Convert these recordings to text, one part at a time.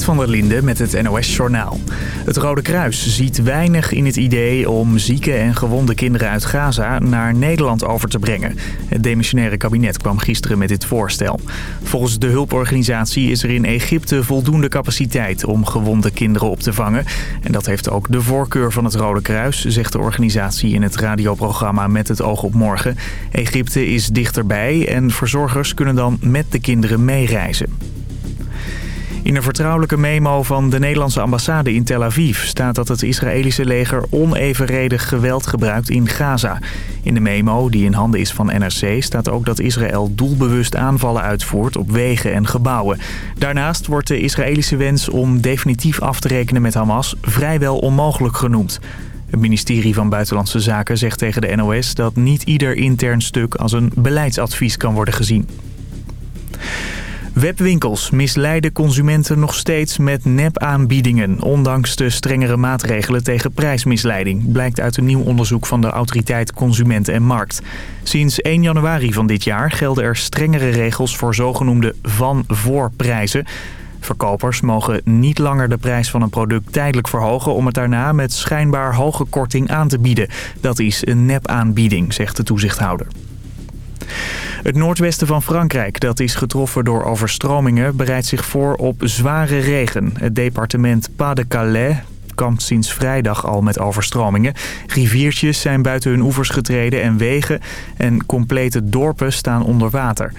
Van der Linde met het NOS-journaal. Het Rode Kruis ziet weinig in het idee om zieke en gewonde kinderen uit Gaza naar Nederland over te brengen. Het demissionaire kabinet kwam gisteren met dit voorstel. Volgens de hulporganisatie is er in Egypte voldoende capaciteit om gewonde kinderen op te vangen. En dat heeft ook de voorkeur van het Rode Kruis, zegt de organisatie in het radioprogramma Met het oog op morgen. Egypte is dichterbij en verzorgers kunnen dan met de kinderen meereizen. In een vertrouwelijke memo van de Nederlandse ambassade in Tel Aviv... staat dat het Israëlische leger onevenredig geweld gebruikt in Gaza. In de memo, die in handen is van NRC, staat ook dat Israël doelbewust aanvallen uitvoert op wegen en gebouwen. Daarnaast wordt de Israëlische wens om definitief af te rekenen met Hamas vrijwel onmogelijk genoemd. Het ministerie van Buitenlandse Zaken zegt tegen de NOS dat niet ieder intern stuk als een beleidsadvies kan worden gezien. Webwinkels misleiden consumenten nog steeds met nepaanbiedingen... ondanks de strengere maatregelen tegen prijsmisleiding... blijkt uit een nieuw onderzoek van de autoriteit Consument en Markt. Sinds 1 januari van dit jaar gelden er strengere regels voor zogenoemde van-voorprijzen... Verkopers mogen niet langer de prijs van een product tijdelijk verhogen... om het daarna met schijnbaar hoge korting aan te bieden. Dat is een nepaanbieding, zegt de toezichthouder. Het noordwesten van Frankrijk, dat is getroffen door overstromingen, bereidt zich voor op zware regen. Het departement Pas-de-Calais kampt sinds vrijdag al met overstromingen. Riviertjes zijn buiten hun oevers getreden en wegen en complete dorpen staan onder water.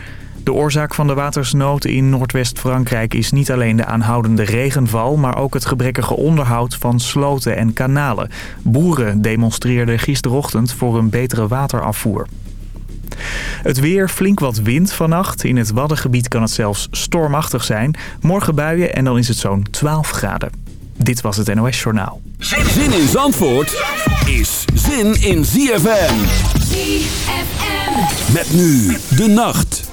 De oorzaak van de watersnood in Noordwest-Frankrijk is niet alleen de aanhoudende regenval... maar ook het gebrekkige onderhoud van sloten en kanalen. Boeren demonstreerden gisterochtend voor een betere waterafvoer. Het weer, flink wat wind vannacht. In het Waddengebied kan het zelfs stormachtig zijn. Morgen buien en dan is het zo'n 12 graden. Dit was het NOS Journaal. Zin in Zandvoort is zin in ZFM. ZFM. Met nu de nacht.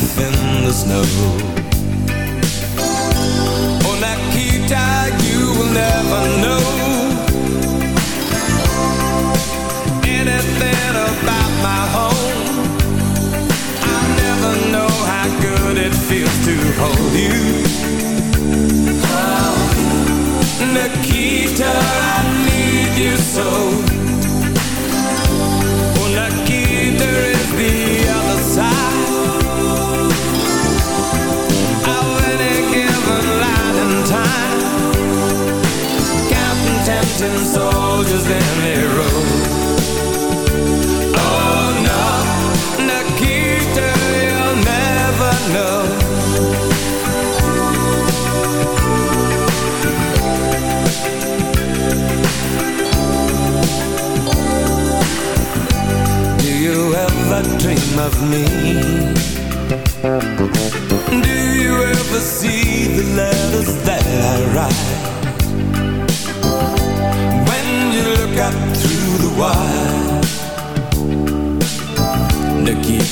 life in the snow. Oh, On Akita, you will never know anything about my home. I'll never know how good it feels to hold you. Oh, Nikita, I need you so Stanley Road Oh no, Nikita, you'll never know Do you ever dream of me?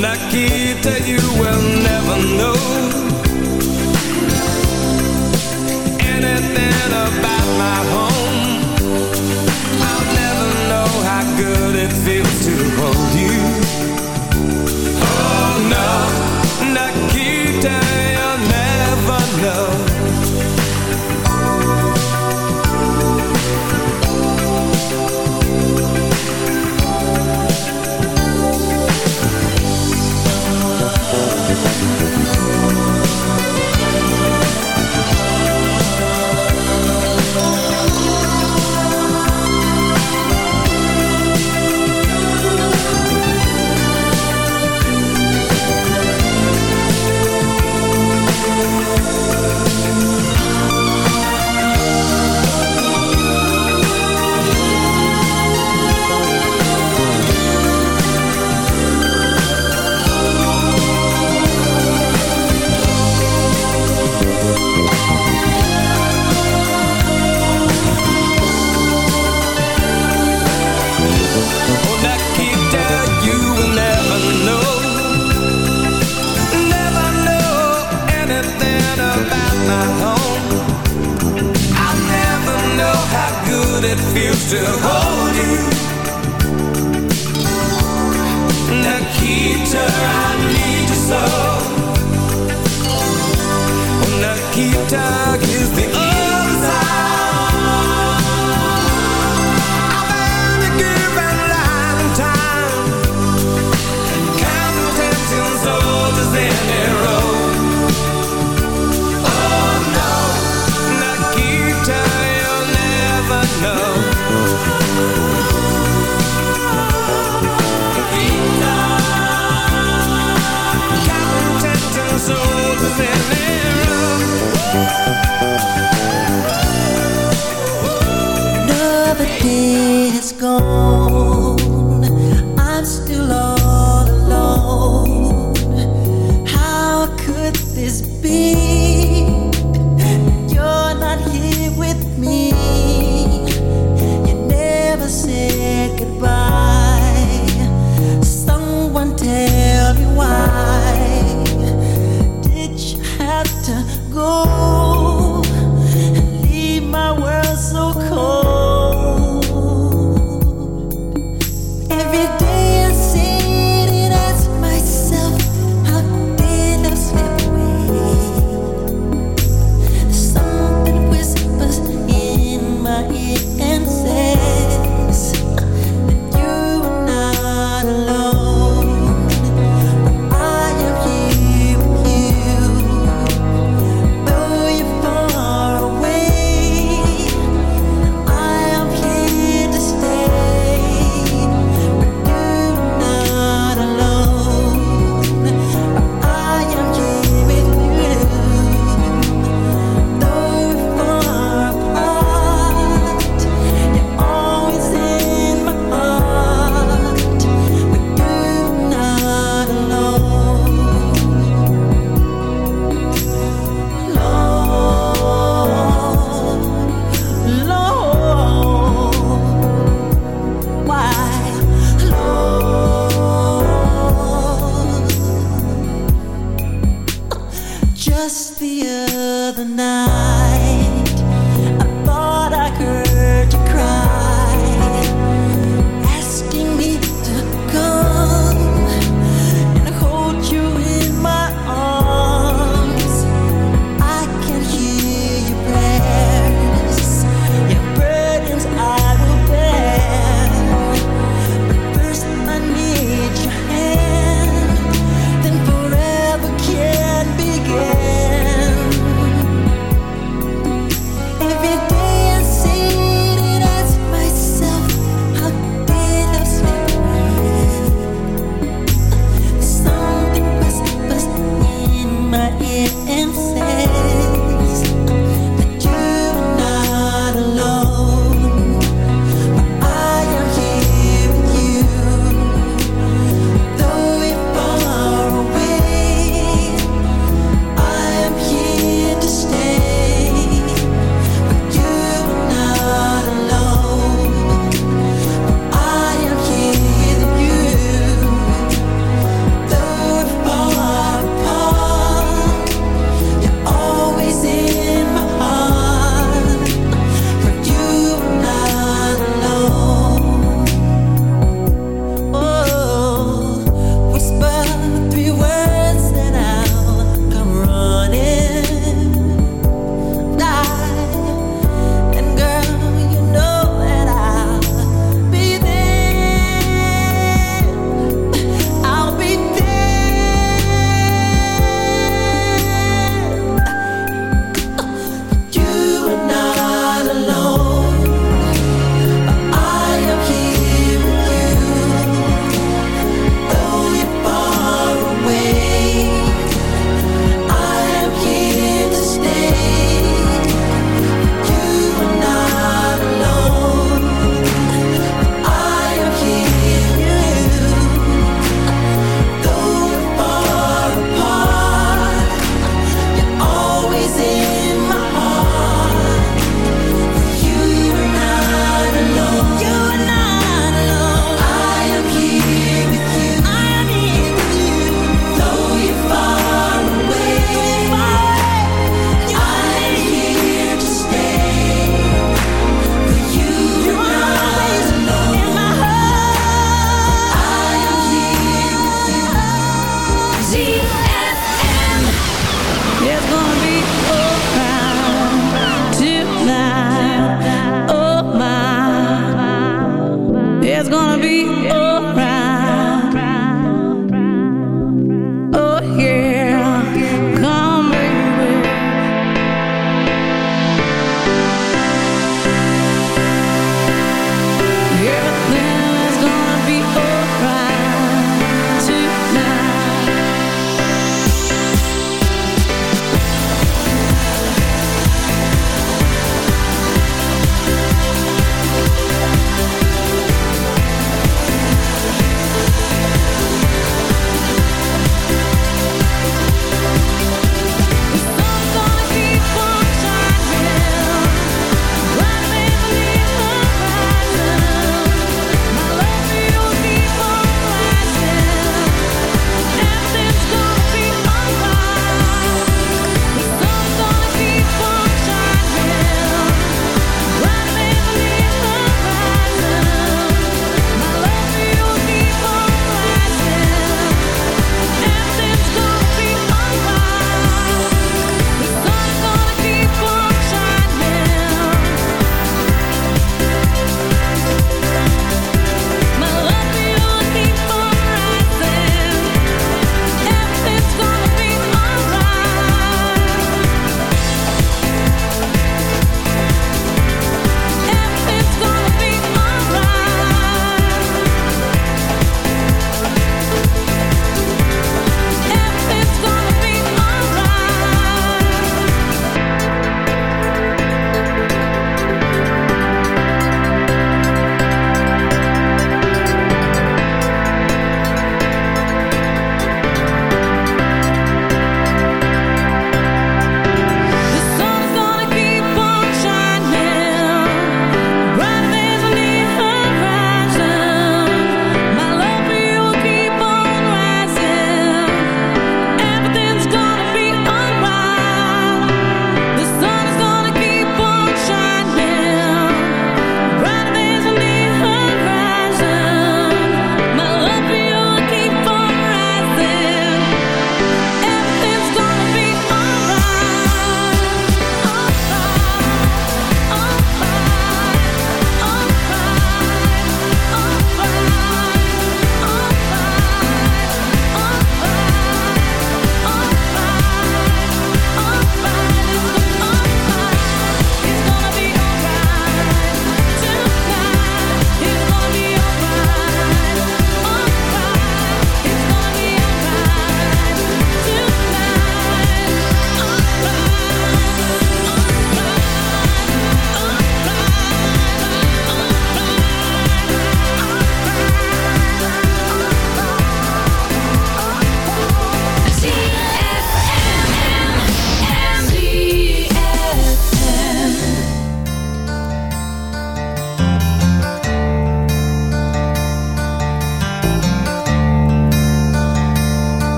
Nakita you will never know. Anything about my home.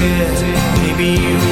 Maybe you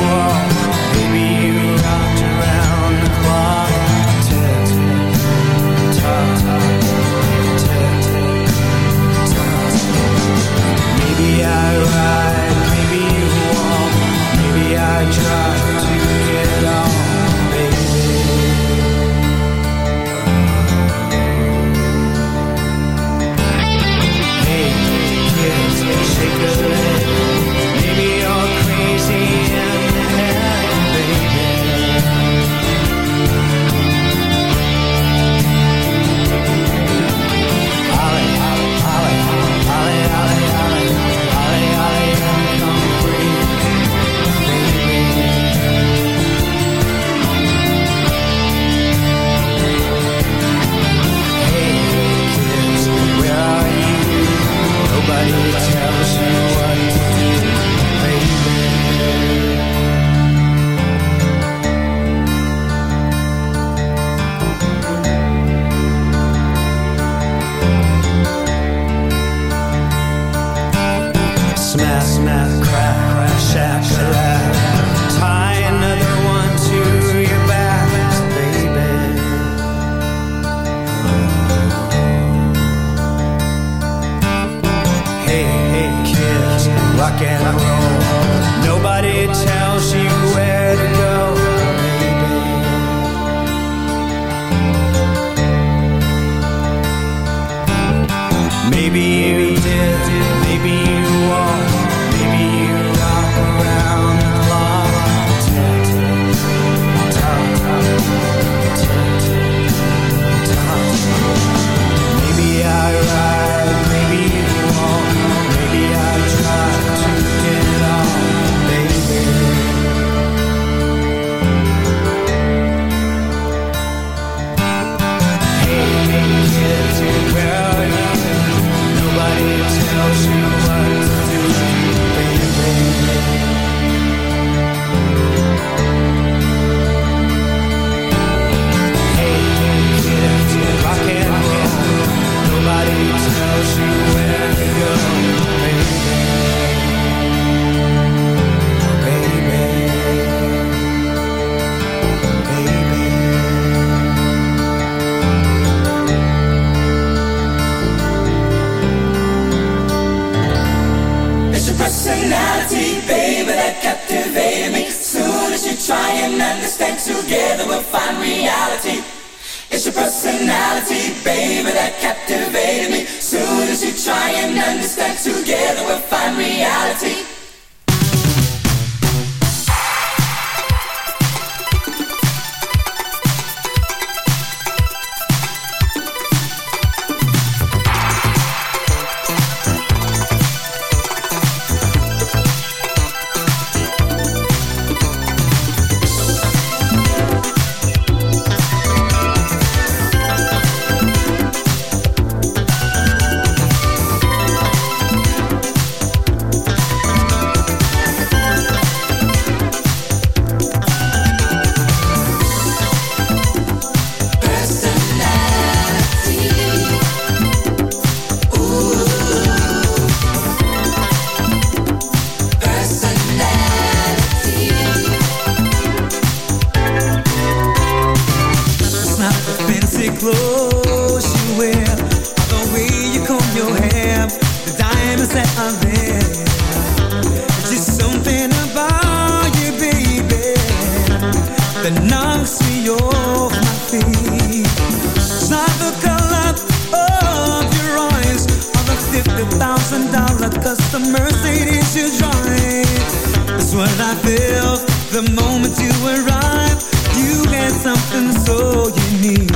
what I felt the moment you arrived. You had something so unique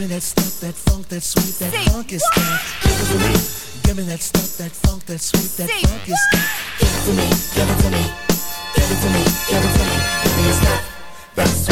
me that stuff, that funk, that sweet, that Say funk is stuff. Give it to me. Give me that stuff, that funk, that sweet, that Say funk is stuff. Give it to me. Give it to me. Give it to me. Give it to me. Give me your stuff. That's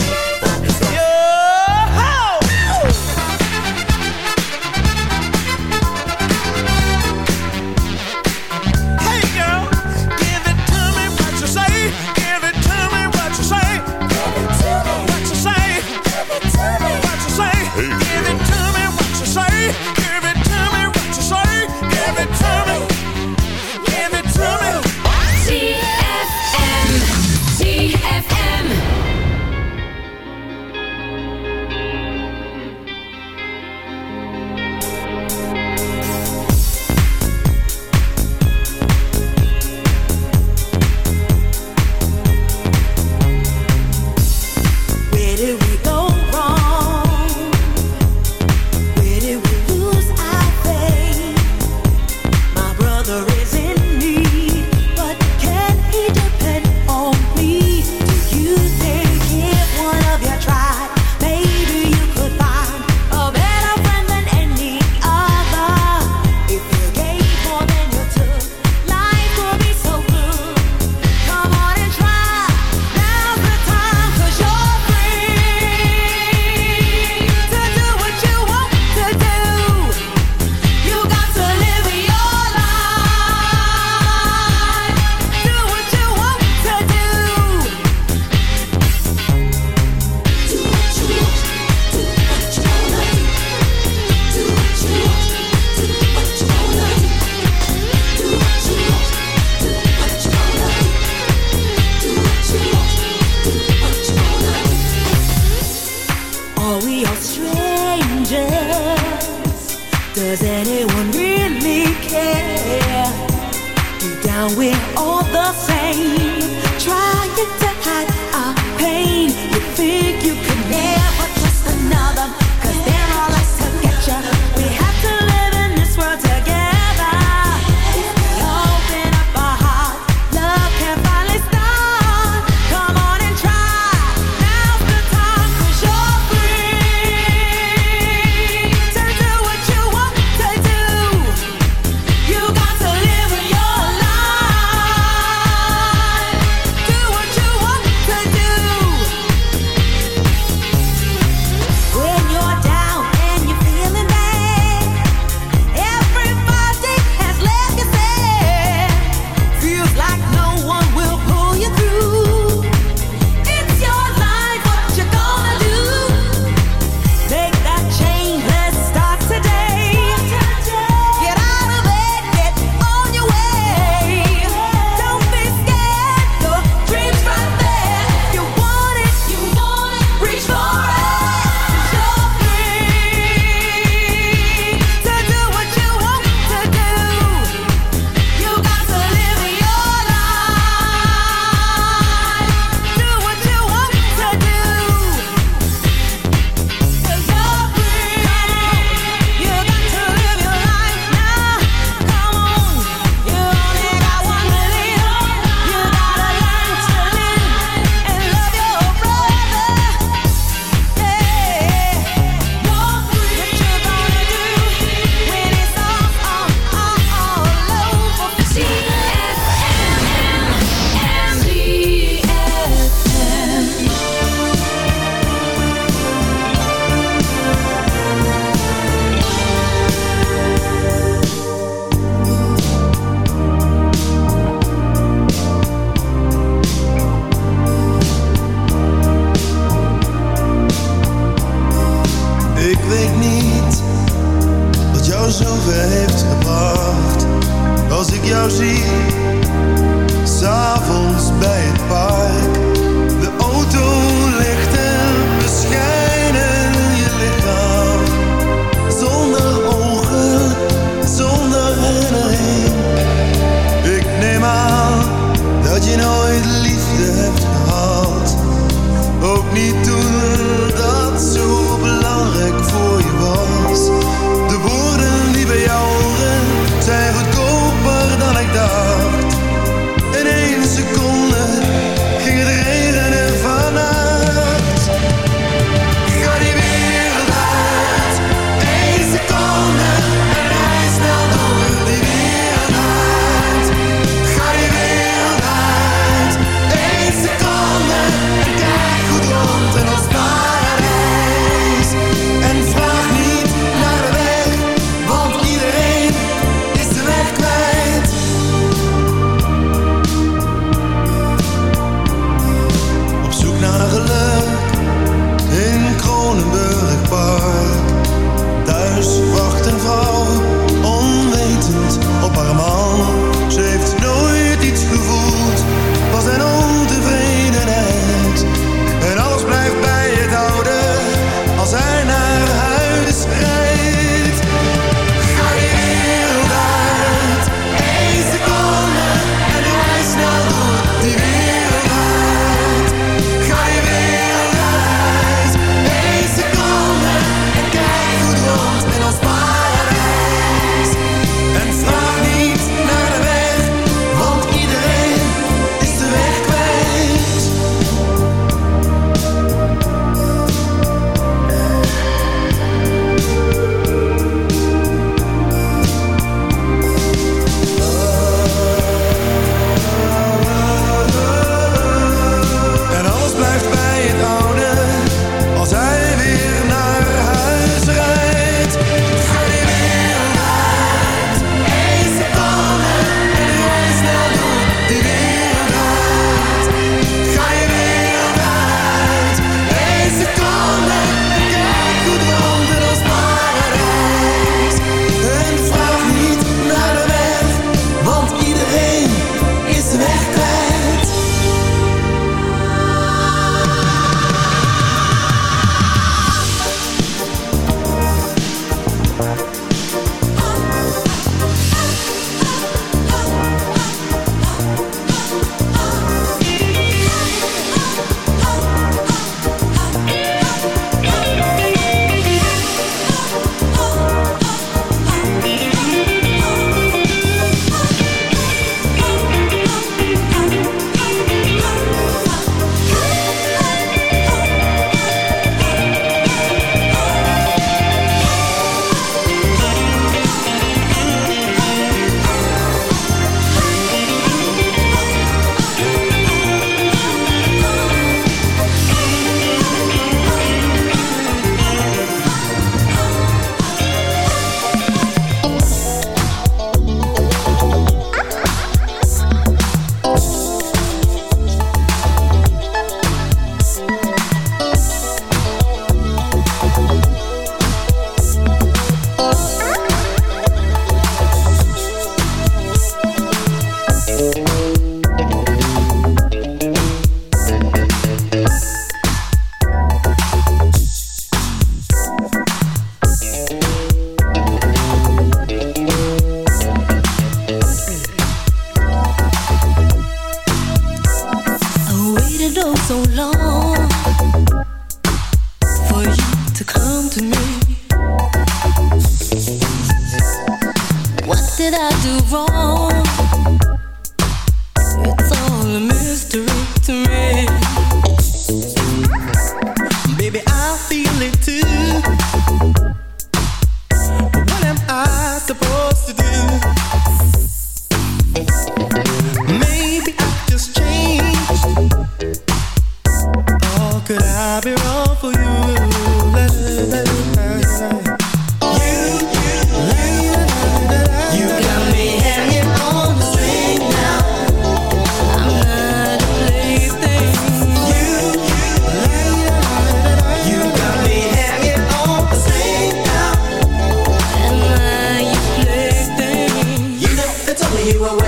you away.